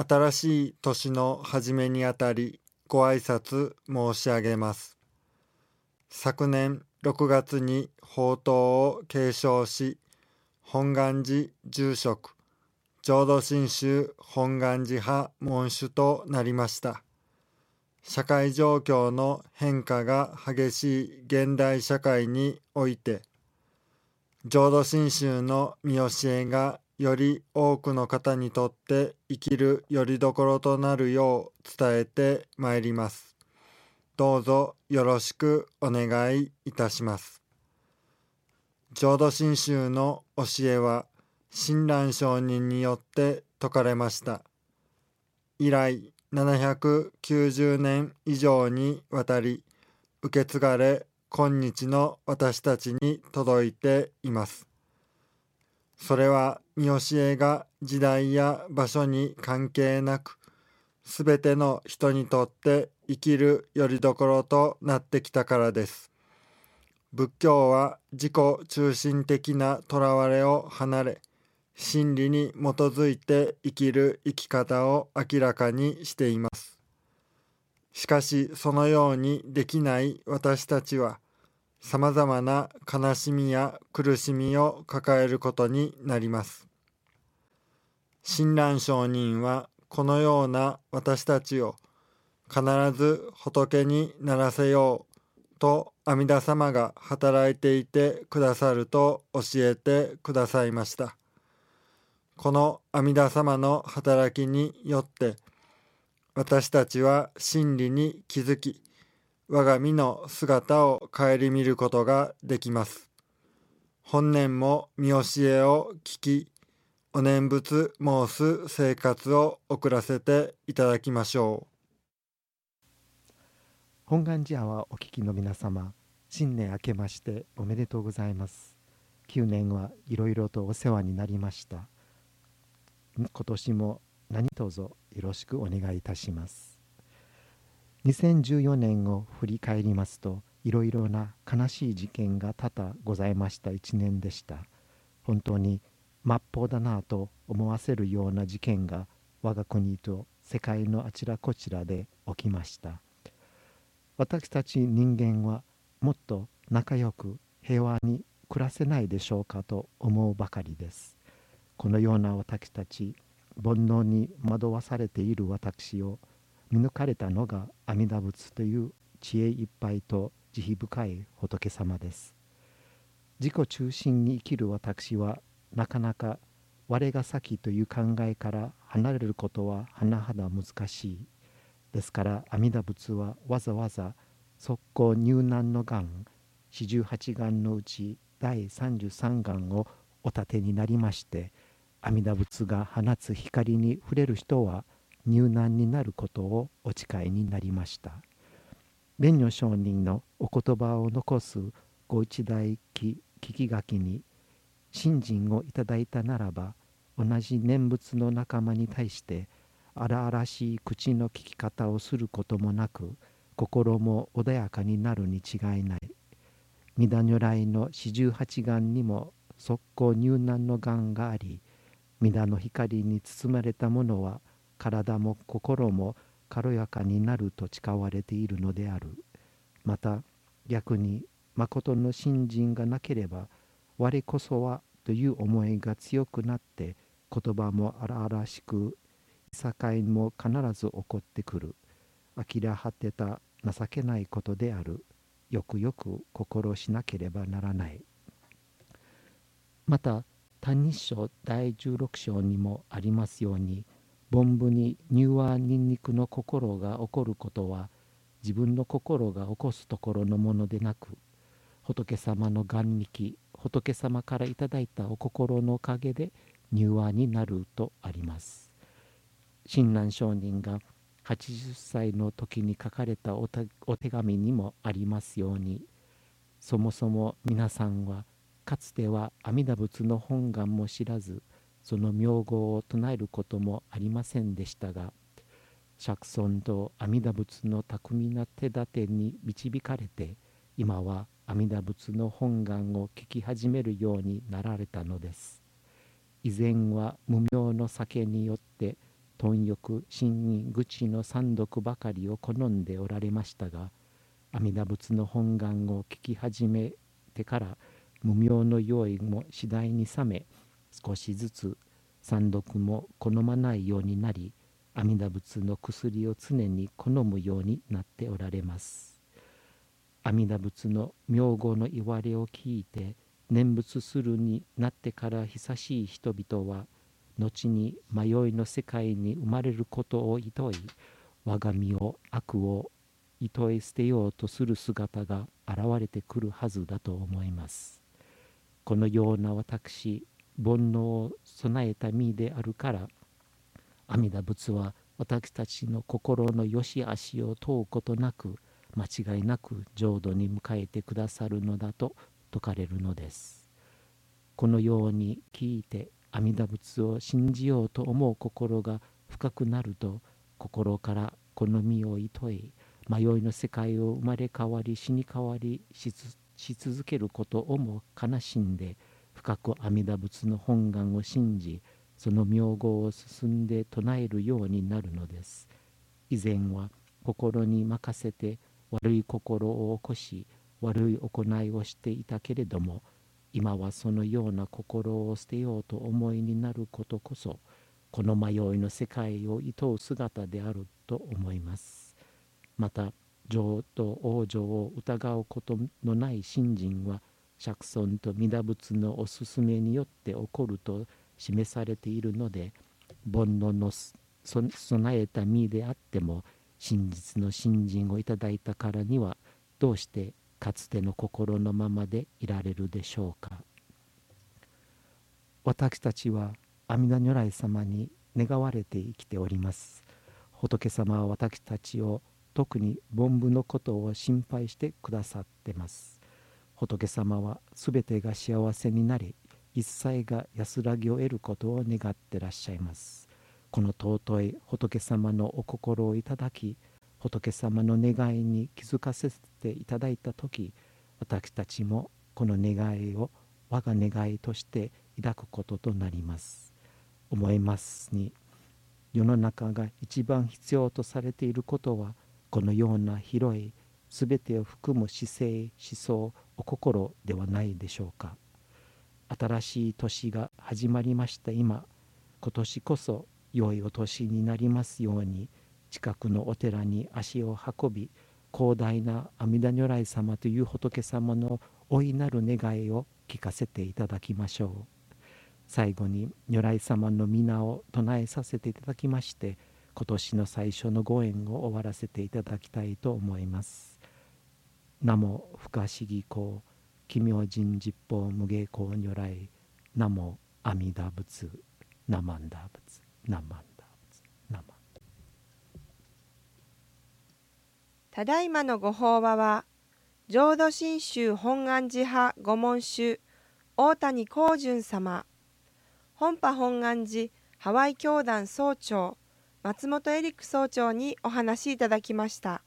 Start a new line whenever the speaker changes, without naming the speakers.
新しい年の初めにあたりご挨拶申し上げます。昨年6月に法灯を継承し、本願寺住職、浄土真宗本願寺派門主となりました。社会状況の変化が激しい現代社会において、浄土真宗の見教えがより多くの方にとって生きるよりどころとなるよう伝えてまいります。どうぞよろしくお願いいたします。浄土真宗の教えは親鸞上人によって説かれました。以来790年以上にわたり受け継がれ今日の私たちに届いています。それは見教えが時代や場所に関係なくすべての人にとって生きるよりどころとなってきたからです。仏教は自己中心的なとらわれを離れ真理に基づいて生きる生き方を明らかにしています。しかしそのようにできない私たちはさまざまな悲しみや苦しみを抱えることになります。親鸞上人はこのような私たちを必ず仏にならせようと阿弥陀様が働いていてくださると教えてくださいました。この阿弥陀様の働きによって私たちは真理に気づき我が身の姿を顧みることができます。本年も見教えを聞き、お念仏申す生活を送らせていただきましょ
う。本願寺はお聞きの皆様、新年明けましておめでとうございます。9年はいろいろとお世話になりました。今年も何卒よろしくお願いいたします。2014年を振り返りますといろいろな悲しい事件が多々ございました一年でした。本当に末法だなと思わせるような事件が我が国と世界のあちらこちらで起きました。私たち人間はもっと仲良く平和に暮らせないでしょうかと思うばかりです。このような私たち煩悩に惑わされている私を見抜かれたのが阿弥陀仏という知恵いっぱいと慈悲深い仏様です。自己中心に生きる私はなかなか我が先という考えから離れることは甚だ難しい。ですから阿弥陀仏はわざわざ速攻入難の願四十八願のうち第三十三願をお立てになりまして阿弥陀仏が放つ光に触れる人は入難になることをお誓いになりました。蓮如上人のお言葉を残すご一代記聞き書きに信心をいただいたならば同じ念仏の仲間に対して荒々しい口の聞き方をすることもなく心も穏やかになるに違いない。御陀如来の四十八願にも速攻入難の願があり御陀の光に包まれたものは体も心も軽やかになると誓われているのである。また逆に誠の信心がなければ我こそはという思いが強くなって言葉も荒々しくいさかいも必ず起こってくる。呆れ果てた情けないことである。よくよく心しなければならない。また「歎日書第16章にもありますように凡夫に乳和ニンニクの心が起こることは自分の心が起こすところのものでなく仏様の眼力仏様からいただいたお心のおかげで乳和になるとあります。親鸞上人が80歳の時に書かれたお手紙にもありますようにそもそも皆さんはかつては阿弥陀仏の本願も知らずその名号を唱えることもありませんでしたが釈尊と阿弥陀仏の巧みな手立てに導かれて今は阿弥陀仏の本願を聞き始めるようになられたのです。以前は無名の酒によって貪欲真に愚痴の三読ばかりを好んでおられましたが阿弥陀仏の本願を聞き始めてから無明の用意も次第に冷め少しずつ三読も好まないようになり阿弥陀仏の薬を常に好むようになっておられます。阿弥陀仏の名号の言われを聞いて念仏するになってから久しい人々は後に迷いの世界に生まれることを厭い我が身を悪を厭い捨てようとする姿が現れてくるはずだと思います。このような私煩悩を備えた身であるから阿弥陀仏は私たちの心の良し悪しを問うことなく間違いなく浄土に迎えてくださるのだと説かれるのです。このように聞いて阿弥陀仏を信じようと思う心が深くなると心からこの身を厭い迷いの世界を生まれ変わり死に変わりし続けることをも悲しんで深く阿弥陀仏の本願を信じその名号を進んで唱えるようになるのです。以前は心に任せて悪い心を起こし悪い行いをしていたけれども今はそのような心を捨てようと思いになることこそこの迷いの世界を厭う姿であると思います。また情と往生を疑うことのない信心は釈尊と弥陀仏のおすすめによって起こると示されているので煩悩の備えた身であっても真実の信心をいただいたからにはどうしてかつての心のままでいられるでしょうか。私たちは阿弥陀如来様に願われて生きております。仏様は私たちを特に凡夫のことを心配してくださってます。仏様は全てが幸せになり一切が安らぎを得ることを願ってらっしゃいます。この尊い仏様のお心をいただき仏様の願いに気づかせていただいた時私たちもこの願いを我が願いとして抱くこととなります。思いますに世の中が一番必要とされていることはこのような広い全てを含む姿勢思想お心ではないでしょうか。新しい年が始まりました。今今年こそ良いお年になりますように近くのお寺に足を運び広大な阿弥陀如来様という仏様の大いなる願いを聞かせていただきましょう。最後に如来様の皆を唱えさせていただきまして今年の最初のご縁を終わらせていただきたいと思います。名も不可思議公奇妙人実法無芸公如来名も阿弥陀仏ナマンダ仏ナマンダ仏ナマン
ただいまのご法話は浄土真宗本願寺派御門衆大谷光純様本派本願寺ハワイ教団総長松本エリック総長にお話しいただきました。